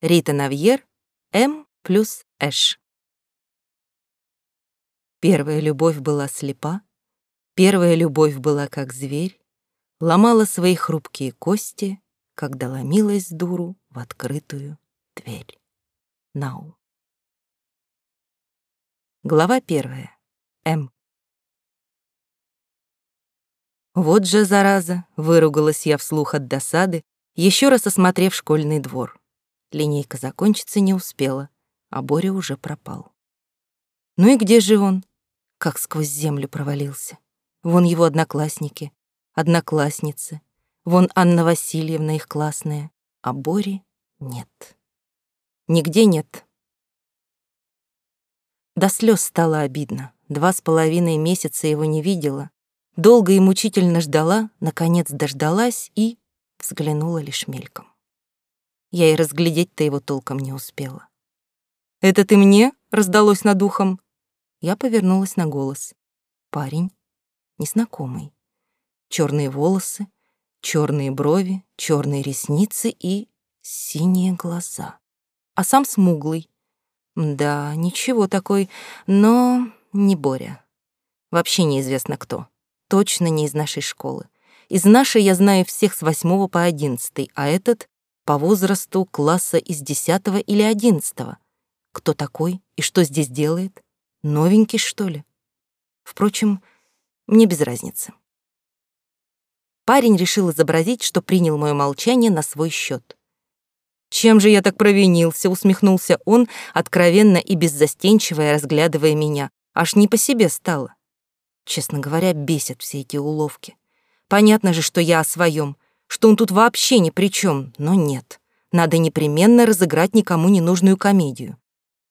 Рита Навьер, М плюс Эш. Первая любовь была слепа, первая любовь была как зверь, ломала свои хрупкие кости, когда ломилась дуру в открытую дверь. Нау. Глава первая. М. Вот же зараза, выругалась я вслух от досады, еще раз осмотрев школьный двор. Линейка закончиться не успела, а Боря уже пропал. Ну и где же он? Как сквозь землю провалился. Вон его одноклассники, одноклассницы, вон Анна Васильевна их классная, а Бори нет. Нигде нет. До слез стало обидно. Два с половиной месяца его не видела. Долго и мучительно ждала, наконец дождалась и взглянула лишь мельком. Я и разглядеть-то его толком не успела. «Это ты мне?» — раздалось над ухом. Я повернулась на голос. Парень, незнакомый. Черные волосы, черные брови, черные ресницы и синие глаза. А сам смуглый. Да, ничего такой, но не Боря. Вообще неизвестно кто. Точно не из нашей школы. Из нашей я знаю всех с восьмого по одиннадцатый, а этот по возрасту класса из десятого или одиннадцатого. Кто такой и что здесь делает? Новенький, что ли? Впрочем, мне без разницы. Парень решил изобразить, что принял мое молчание на свой счет. «Чем же я так провинился?» — усмехнулся он, откровенно и беззастенчиво разглядывая меня. Аж не по себе стало. Честно говоря, бесят все эти уловки. Понятно же, что я о своем, что он тут вообще ни при чем, но нет. Надо непременно разыграть никому ненужную комедию.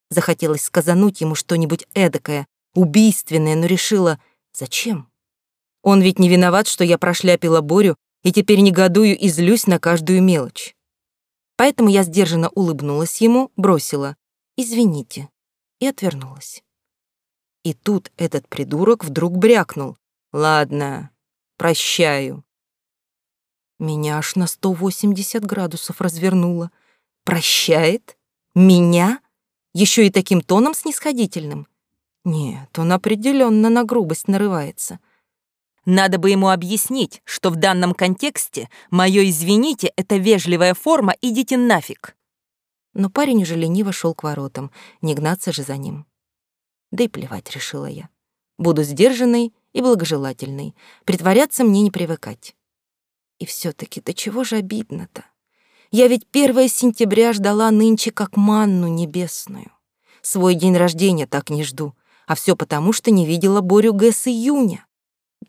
Захотелось сказануть ему что-нибудь эдакое, убийственное, но решила, зачем? Он ведь не виноват, что я прошляпила Борю и теперь негодую и злюсь на каждую мелочь. Поэтому я сдержанно улыбнулась ему, бросила «Извините» и отвернулась. И тут этот придурок вдруг брякнул. «Ладно, прощаю». Меня аж на 180 градусов развернуло. Прощает? Меня? Еще и таким тоном снисходительным? Нет, он определенно на грубость нарывается. Надо бы ему объяснить, что в данном контексте мое «извините» — это вежливая форма «идите нафиг». Но парень уже лениво шел к воротам, не гнаться же за ним. Да и плевать, решила я. Буду сдержанной и благожелательной, притворяться мне не привыкать. И все таки до чего же обидно-то? Я ведь 1 сентября ждала нынче как манну небесную. Свой день рождения так не жду, а все потому, что не видела Борю Г июня.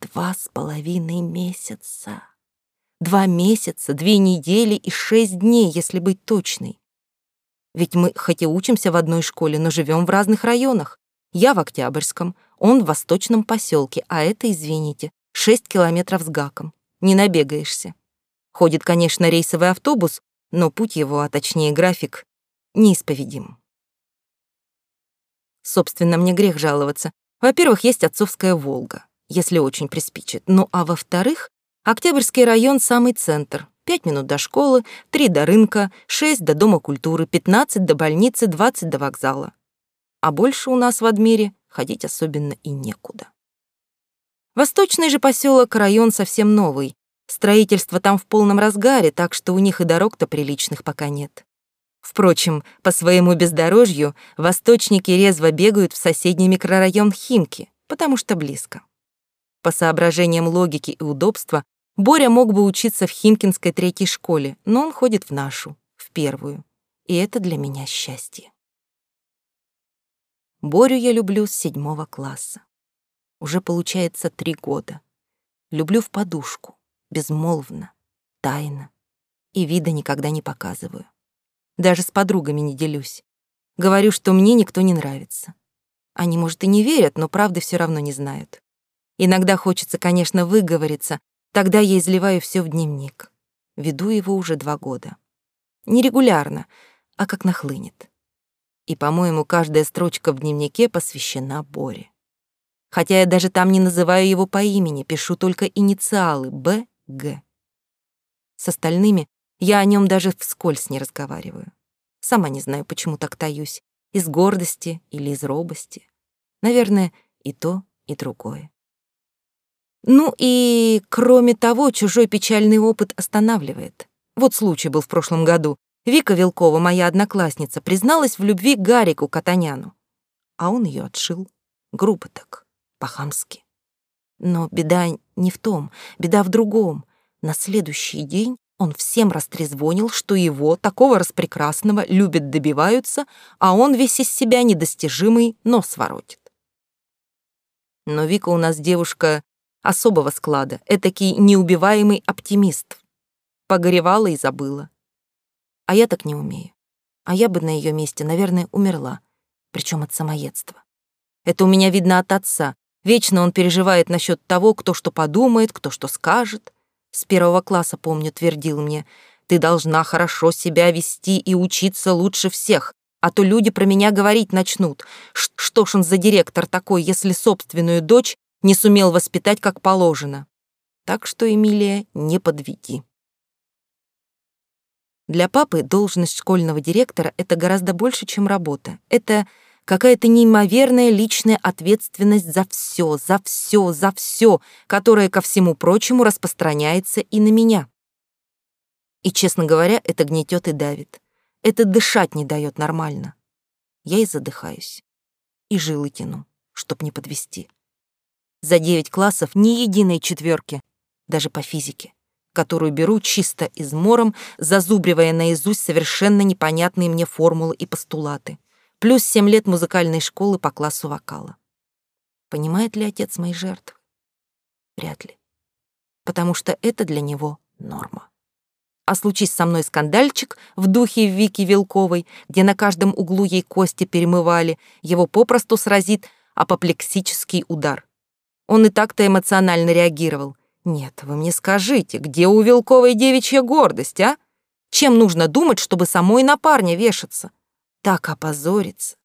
Два с половиной месяца. Два месяца, две недели и шесть дней, если быть точной. Ведь мы хоть и учимся в одной школе, но живем в разных районах. Я в Октябрьском, он в Восточном поселке, а это, извините, шесть километров с гаком не набегаешься. Ходит, конечно, рейсовый автобус, но путь его, а точнее график, неисповедим. Собственно, мне грех жаловаться. Во-первых, есть отцовская «Волга», если очень приспичит. Ну а во-вторых, Октябрьский район — самый центр. Пять минут до школы, три до рынка, шесть до Дома культуры, пятнадцать до больницы, двадцать до вокзала. А больше у нас в Адмире ходить особенно и некуда. Восточный же поселок район совсем новый. Строительство там в полном разгаре, так что у них и дорог-то приличных пока нет. Впрочем, по своему бездорожью восточники резво бегают в соседний микрорайон Химки, потому что близко. По соображениям логики и удобства, Боря мог бы учиться в Химкинской третьей школе, но он ходит в нашу, в первую. И это для меня счастье. Борю я люблю с седьмого класса. Уже получается три года. Люблю в подушку, безмолвно, тайно. И вида никогда не показываю. Даже с подругами не делюсь. Говорю, что мне никто не нравится. Они, может, и не верят, но правды все равно не знают. Иногда хочется, конечно, выговориться, тогда я изливаю все в дневник. Веду его уже два года. Не регулярно, а как нахлынет. И, по-моему, каждая строчка в дневнике посвящена Боре хотя я даже там не называю его по имени, пишу только инициалы Б, Г. С остальными я о нем даже вскользь не разговариваю. Сама не знаю, почему так таюсь. Из гордости или из робости. Наверное, и то, и другое. Ну и, кроме того, чужой печальный опыт останавливает. Вот случай был в прошлом году. Вика Вилкова, моя одноклассница, призналась в любви Гарику Катаняну. А он ее отшил. Грубо так, по-хамски. Но беда не в том, беда в другом. На следующий день он всем растрезвонил, что его, такого распрекрасного, любят добиваются, а он весь из себя недостижимый нос воротит. Но Вика у нас девушка особого склада, этакий неубиваемый оптимист. Погоревала и забыла. А я так не умею. А я бы на ее месте, наверное, умерла, причем от самоедства. Это у меня видно от отца. Вечно он переживает насчет того, кто что подумает, кто что скажет. С первого класса, помню, твердил мне, «Ты должна хорошо себя вести и учиться лучше всех, а то люди про меня говорить начнут. Что ж он за директор такой, если собственную дочь не сумел воспитать как положено? Так что, Эмилия, не подведи». Для папы должность школьного директора — это гораздо больше, чем работа. Это какая-то неимоверная личная ответственность за все, за все, за все, которая, ко всему прочему, распространяется и на меня. И, честно говоря, это гнетет и давит. Это дышать не дает нормально. Я и задыхаюсь. И жилы тяну, чтоб не подвести. За девять классов ни единой четверки, даже по физике, которую беру чисто измором, зазубривая наизусть совершенно непонятные мне формулы и постулаты плюс семь лет музыкальной школы по классу вокала. Понимает ли отец моей жертвы? Вряд ли. Потому что это для него норма. А случись со мной скандальчик в духе Вики Вилковой, где на каждом углу ей кости перемывали, его попросту сразит апоплексический удар. Он и так-то эмоционально реагировал. Нет, вы мне скажите, где у Вилковой девичья гордость, а? Чем нужно думать, чтобы самой на парня вешаться? Так опозорится,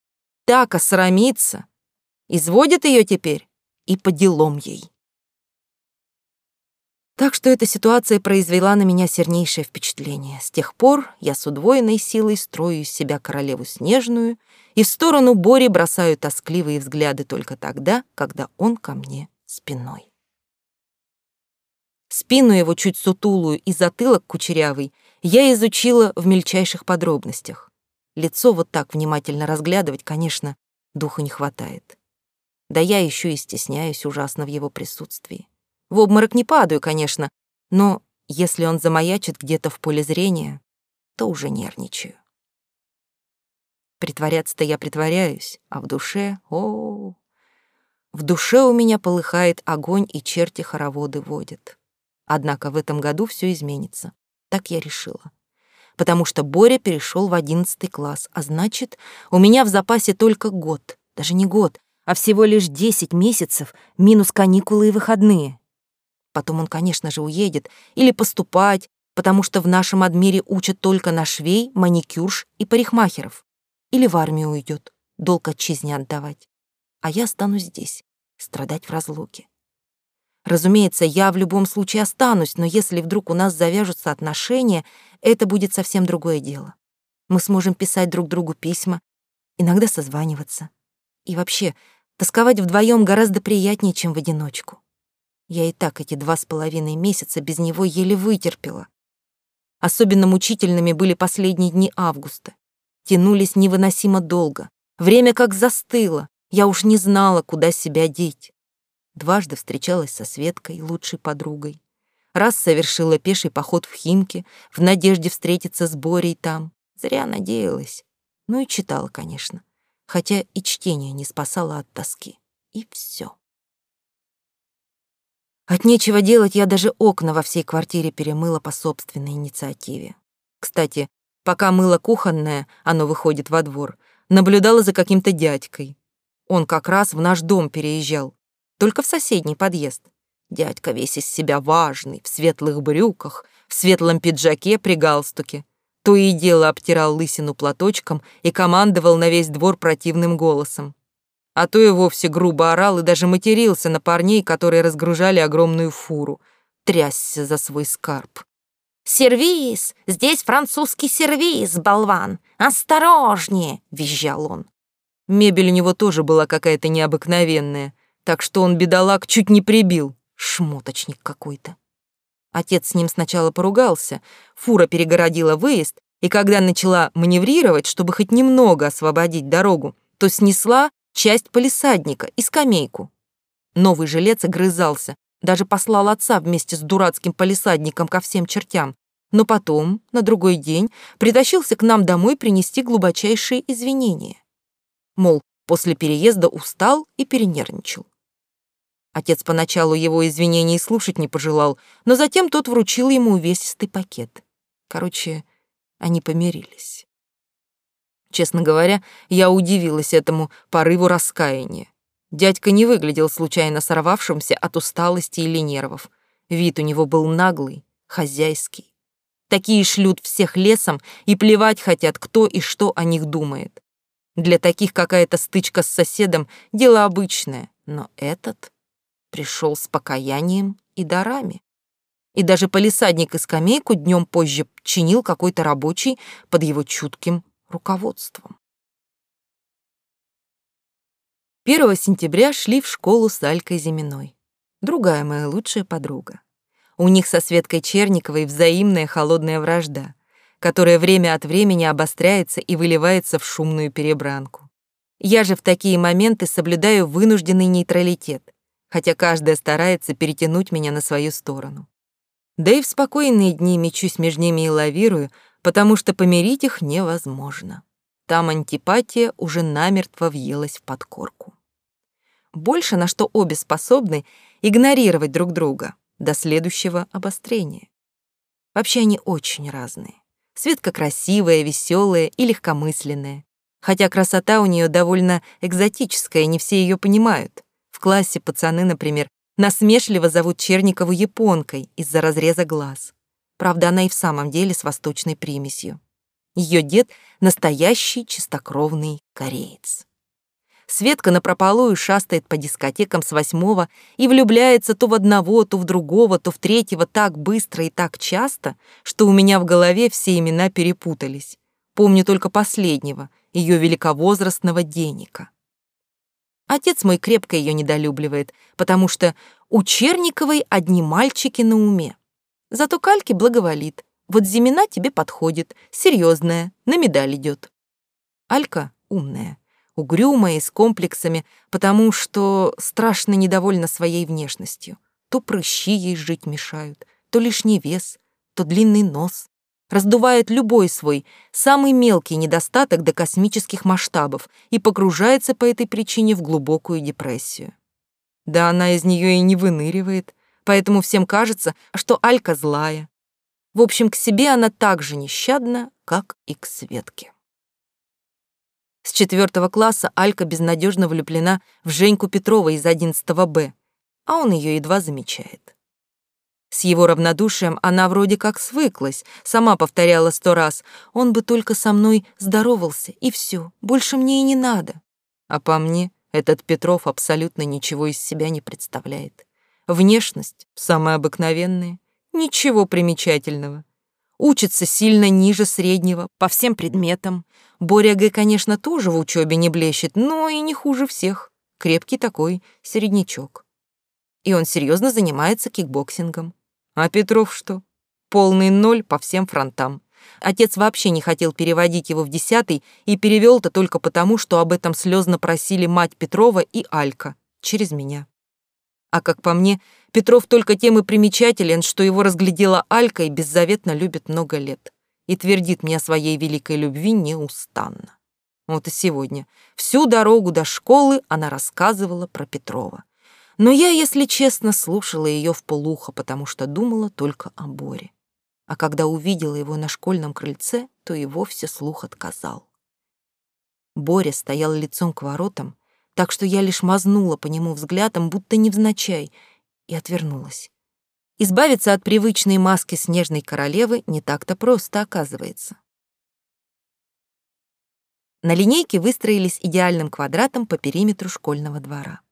так осрамится. Изводит ее теперь и по делам ей. Так что эта ситуация произвела на меня сильнейшее впечатление. С тех пор я с удвоенной силой строю из себя королеву снежную и в сторону Бори бросаю тоскливые взгляды только тогда, когда он ко мне спиной. Спину его чуть сутулую и затылок кучерявый я изучила в мельчайших подробностях. Лицо вот так внимательно разглядывать, конечно, духу не хватает. Да я еще и стесняюсь ужасно в его присутствии. В обморок не падаю, конечно, но если он замаячит где-то в поле зрения, то уже нервничаю. Притворяться-то я притворяюсь, а в душе, о, -о, -о. в душе у меня полыхает огонь и черти хороводы водят. Однако в этом году все изменится. Так я решила потому что Боря перешел в одиннадцатый класс, а значит, у меня в запасе только год, даже не год, а всего лишь десять месяцев минус каникулы и выходные. Потом он, конечно же, уедет или поступать, потому что в нашем адмире учат только на швей, маникюрш и парикмахеров. Или в армию уйдет, долг отчизне отдавать. А я останусь здесь, страдать в разлуке. Разумеется, я в любом случае останусь, но если вдруг у нас завяжутся отношения, это будет совсем другое дело. Мы сможем писать друг другу письма, иногда созваниваться. И вообще, тосковать вдвоем гораздо приятнее, чем в одиночку. Я и так эти два с половиной месяца без него еле вытерпела. Особенно мучительными были последние дни августа. Тянулись невыносимо долго. Время как застыло. Я уж не знала, куда себя деть. Дважды встречалась со Светкой, лучшей подругой. Раз совершила пеший поход в Химки, в надежде встретиться с Борей там. Зря надеялась. Ну и читала, конечно. Хотя и чтение не спасало от тоски. И все. От нечего делать я даже окна во всей квартире перемыла по собственной инициативе. Кстати, пока мыла кухонное, оно выходит во двор, наблюдала за каким-то дядькой. Он как раз в наш дом переезжал, только в соседний подъезд. Дядька весь из себя важный, в светлых брюках, в светлом пиджаке при галстуке. То и дело обтирал лысину платочком и командовал на весь двор противным голосом. А то и вовсе грубо орал и даже матерился на парней, которые разгружали огромную фуру, трясся за свой скарб. «Сервиз! Здесь французский сервиз, болван! Осторожнее!» — визжал он. Мебель у него тоже была какая-то необыкновенная, так что он, бедолаг, чуть не прибил. Шмоточник какой-то. Отец с ним сначала поругался, фура перегородила выезд, и когда начала маневрировать, чтобы хоть немного освободить дорогу, то снесла часть полисадника и скамейку. Новый жилец огрызался, даже послал отца вместе с дурацким полисадником ко всем чертям, но потом, на другой день, притащился к нам домой принести глубочайшие извинения. Мол, после переезда устал и перенервничал. Отец поначалу его извинений слушать не пожелал, но затем тот вручил ему увесистый пакет. Короче, они помирились. Честно говоря, я удивилась этому порыву раскаяния. Дядька не выглядел случайно сорвавшимся от усталости или нервов. Вид у него был наглый, хозяйский. Такие шлют всех лесом и плевать хотят, кто и что о них думает. Для таких какая-то стычка с соседом — дело обычное, но этот пришел с покаянием и дарами. И даже полисадник и скамейку днем позже чинил какой-то рабочий под его чутким руководством. 1 сентября шли в школу с Алькой Зиминой. Другая моя лучшая подруга. У них со Светкой Черниковой взаимная холодная вражда, которая время от времени обостряется и выливается в шумную перебранку. Я же в такие моменты соблюдаю вынужденный нейтралитет, хотя каждая старается перетянуть меня на свою сторону. Да и в спокойные дни мечусь между ними и лавирую, потому что помирить их невозможно. Там антипатия уже намертво въелась в подкорку. Больше на что обе способны игнорировать друг друга до следующего обострения. Вообще они очень разные. Светка красивая, веселая и легкомысленная. Хотя красота у нее довольно экзотическая, не все ее понимают. Классе пацаны, например, насмешливо зовут Черникову японкой из-за разреза глаз. Правда, она и в самом деле с восточной примесью. Ее дед — настоящий чистокровный кореец. Светка напропалую шастает по дискотекам с восьмого и влюбляется то в одного, то в другого, то в третьего так быстро и так часто, что у меня в голове все имена перепутались. Помню только последнего, ее великовозрастного Деника. Отец мой крепко ее недолюбливает, потому что у Черниковой одни мальчики на уме. Зато Кальке благоволит. Вот Зимина тебе подходит, серьезная, на медаль идет. Алька умная, угрюмая и с комплексами, потому что страшно недовольна своей внешностью. То прыщи ей жить мешают, то лишний вес, то длинный нос. Раздувает любой свой, самый мелкий недостаток до космических масштабов и погружается по этой причине в глубокую депрессию. Да она из нее и не выныривает, поэтому всем кажется, что Алька злая. В общем, к себе она так же нещадна, как и к Светке. С четвертого класса Алька безнадежно влюблена в Женьку Петрова из 11 Б, а он ее едва замечает. С его равнодушием она вроде как свыклась, сама повторяла сто раз, он бы только со мной здоровался, и все, больше мне и не надо. А по мне, этот Петров абсолютно ничего из себя не представляет. Внешность самая обыкновенная, ничего примечательного. Учится сильно ниже среднего по всем предметам, Боря Г, конечно, тоже в учебе не блещет, но и не хуже всех. Крепкий такой, середнячок. И он серьезно занимается кикбоксингом. А Петров что? Полный ноль по всем фронтам. Отец вообще не хотел переводить его в десятый и перевел-то только потому, что об этом слезно просили мать Петрова и Алька через меня. А как по мне, Петров только тем и примечателен, что его разглядела Алька и беззаветно любит много лет и твердит мне о своей великой любви неустанно. Вот и сегодня. Всю дорогу до школы она рассказывала про Петрова. Но я, если честно, слушала ее в полухо, потому что думала только о Боре. А когда увидела его на школьном крыльце, то и вовсе слух отказал. Боря стоял лицом к воротам, так что я лишь мазнула по нему взглядом, будто невзначай, и отвернулась. Избавиться от привычной маски снежной королевы не так-то просто оказывается. На линейке выстроились идеальным квадратом по периметру школьного двора.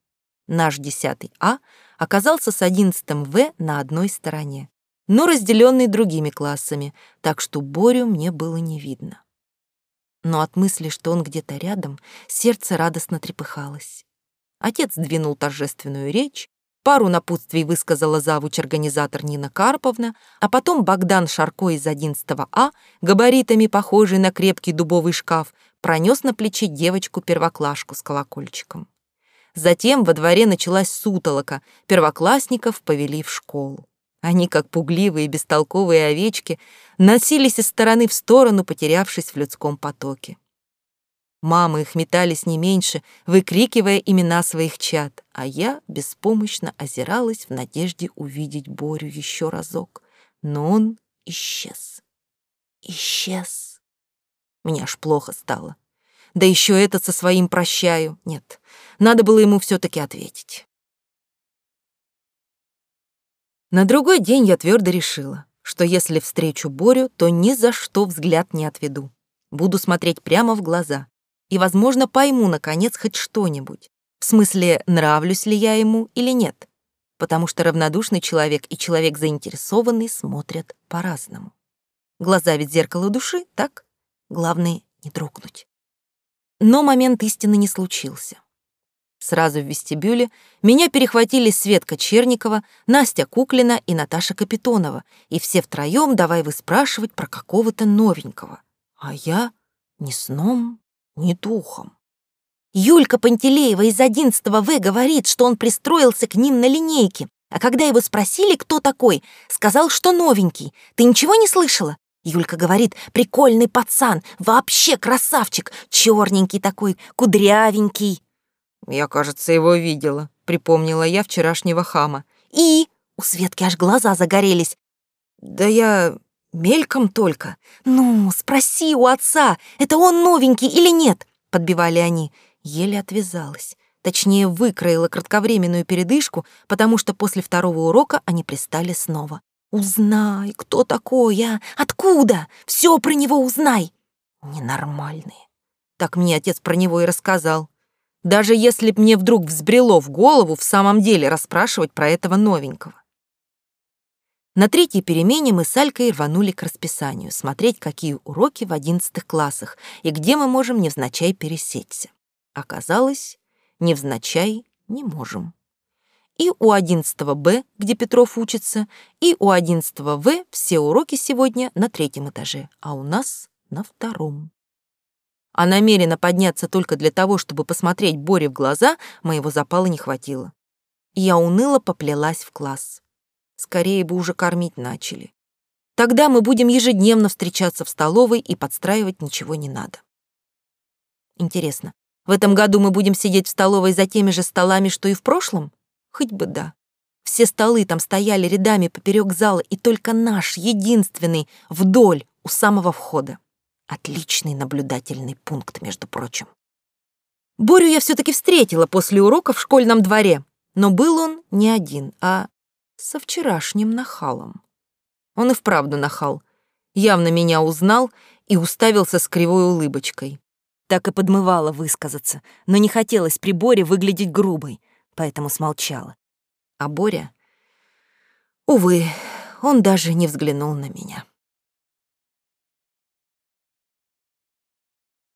Наш 10 А оказался с 11 В на одной стороне. но разделенный другими классами, так что Борю мне было не видно. Но от мысли, что он где-то рядом, сердце радостно трепыхалось. Отец двинул торжественную речь, пару напутствий высказала завуч-организатор Нина Карповна, а потом Богдан Шарко из 11 А, габаритами похожий на крепкий дубовый шкаф, пронес на плече девочку-первоклашку с колокольчиком. Затем во дворе началась сутолока, первоклассников повели в школу. Они, как пугливые бестолковые овечки, носились из стороны в сторону, потерявшись в людском потоке. Мамы их метались не меньше, выкрикивая имена своих чад, а я беспомощно озиралась в надежде увидеть Борю еще разок. Но он исчез. Исчез. Мне аж плохо стало. Да еще этот со своим прощаю. Нет, надо было ему все-таки ответить. На другой день я твердо решила, что если встречу Борю, то ни за что взгляд не отведу. Буду смотреть прямо в глаза и, возможно, пойму, наконец, хоть что-нибудь. В смысле, нравлюсь ли я ему или нет. Потому что равнодушный человек и человек заинтересованный смотрят по-разному. Глаза ведь зеркало души, так? Главное — не дрогнуть. Но момент истины не случился. Сразу в вестибюле меня перехватили Светка Черникова, Настя Куклина и Наташа Капитонова, и все втроем давай выспрашивать про какого-то новенького. А я ни сном, ни духом. Юлька Пантелеева из 11 В говорит, что он пристроился к ним на линейке, а когда его спросили, кто такой, сказал, что новенький. Ты ничего не слышала? Юлька говорит, прикольный пацан, вообще красавчик, черненький такой, кудрявенький. «Я, кажется, его видела», — припомнила я вчерашнего хама. «И?» — у Светки аж глаза загорелись. «Да я мельком только». «Ну, спроси у отца, это он новенький или нет?» — подбивали они. Еле отвязалась. Точнее, выкроила кратковременную передышку, потому что после второго урока они пристали снова. «Узнай, кто такой, а? Откуда? Все про него узнай!» «Ненормальные». Так мне отец про него и рассказал. Даже если б мне вдруг взбрело в голову в самом деле расспрашивать про этого новенького. На третьей перемене мы с Алькой рванули к расписанию, смотреть, какие уроки в одиннадцатых классах и где мы можем невзначай пересечься. Оказалось, невзначай не можем. И у 11 Б, где Петров учится, и у 11 В все уроки сегодня на третьем этаже, а у нас на втором а намеренно подняться только для того, чтобы посмотреть Боре в глаза, моего запала не хватило. Я уныло поплелась в класс. Скорее бы уже кормить начали. Тогда мы будем ежедневно встречаться в столовой и подстраивать ничего не надо. Интересно, в этом году мы будем сидеть в столовой за теми же столами, что и в прошлом? Хоть бы да. Все столы там стояли рядами поперек зала, и только наш, единственный, вдоль, у самого входа. Отличный наблюдательный пункт, между прочим. Борю я все-таки встретила после урока в школьном дворе, но был он не один, а со вчерашним нахалом. Он и вправду нахал. Явно меня узнал и уставился с кривой улыбочкой. Так и подмывала высказаться, но не хотелось при Боре выглядеть грубой, поэтому смолчала. А Боря... Увы, он даже не взглянул на меня.